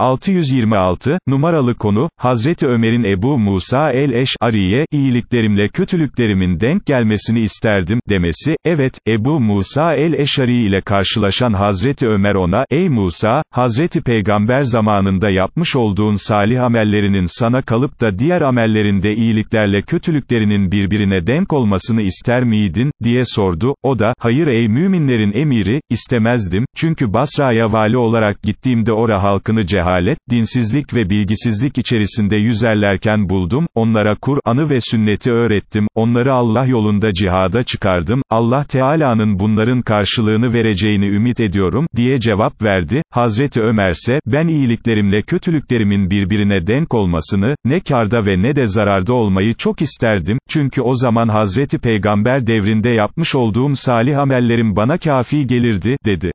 626, numaralı konu, Hazreti Ömer'in Ebu Musa el-Eş'ariye, iyiliklerimle kötülüklerimin denk gelmesini isterdim, demesi, evet, Ebu Musa el-Eş'ari ile karşılaşan Hazreti Ömer ona, ey Musa, Hazreti Peygamber zamanında yapmış olduğun salih amellerinin sana kalıp da diğer amellerinde iyiliklerle kötülüklerinin birbirine denk olmasını ister miydin, diye sordu, o da, hayır ey müminlerin emiri, istemezdim, çünkü Basra'ya vali olarak gittiğimde ora halkını cehalet, dinsizlik ve bilgisizlik içerisinde yüzerlerken buldum, onlara Kur'an'ı ve sünneti öğrettim, onları Allah yolunda cihada çıkardım, Allah Teala'nın bunların karşılığını vereceğini ümit ediyorum, diye cevap verdi, Hazreti Ömer ise, ben iyiliklerimle kötülüklerimin birbirine denk olmasını, ne karda ve ne de zararda olmayı çok isterdim, çünkü o zaman Hazreti Peygamber devrinde yapmış olduğum salih amellerim bana kafi gelirdi, dedi.